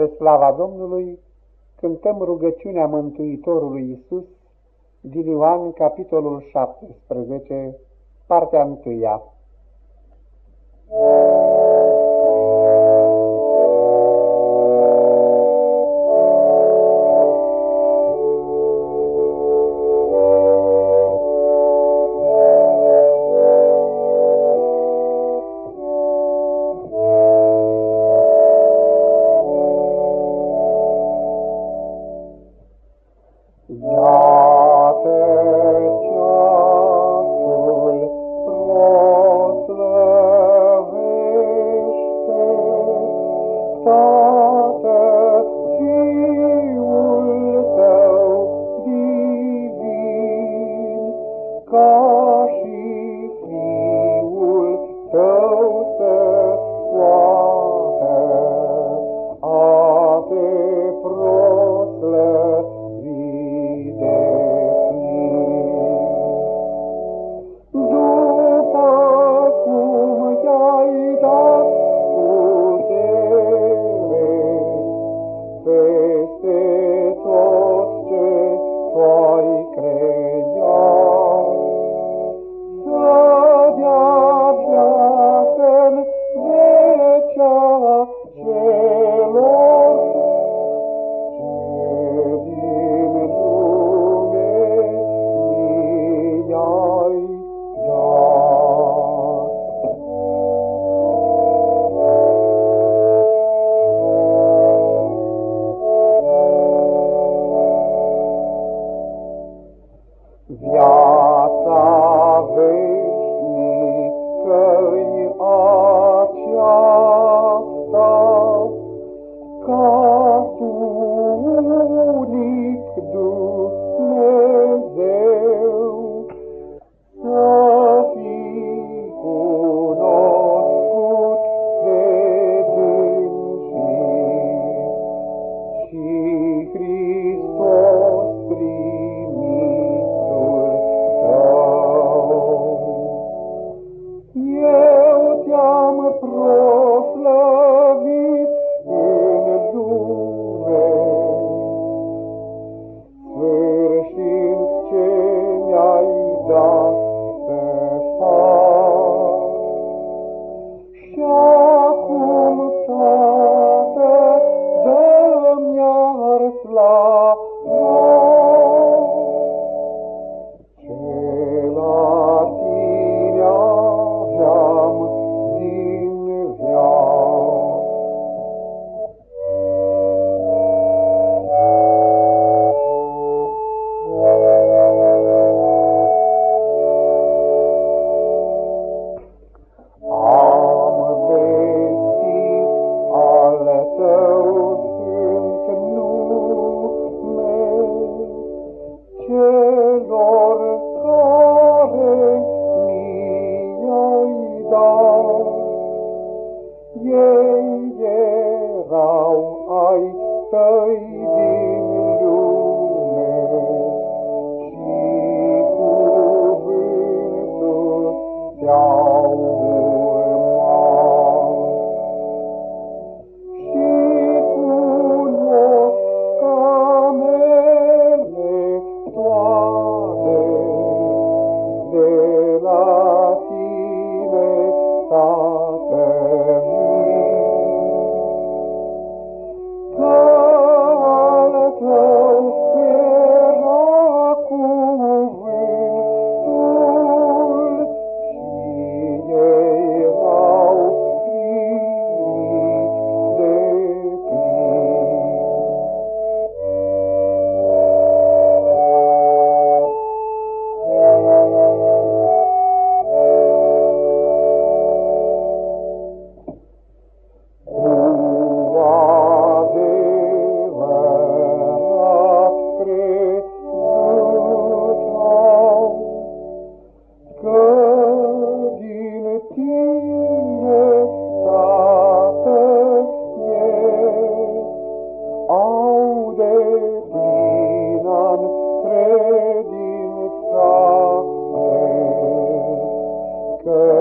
Spre slava Domnului cântăm rugăciunea Mântuitorului Iisus din Ioan, capitolul 17, partea God. God. ei erau ai tăi din lume și cuvântul ți-a for